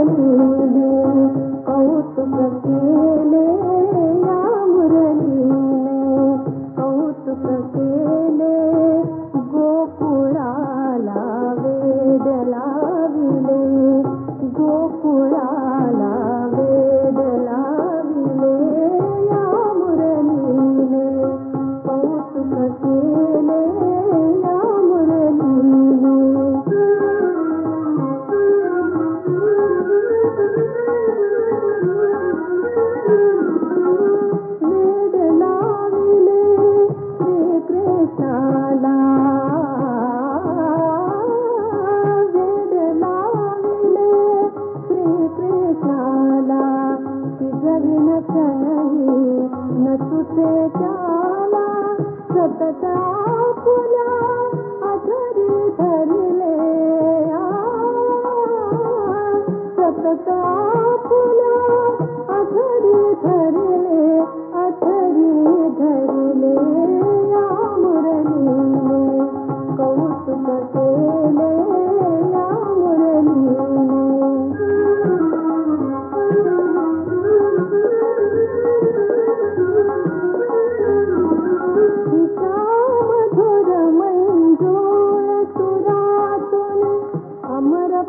चली दी कौतुक केले न तुझे जाला सतता पुला अधरी धरी।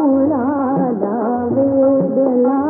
पुराला वेदला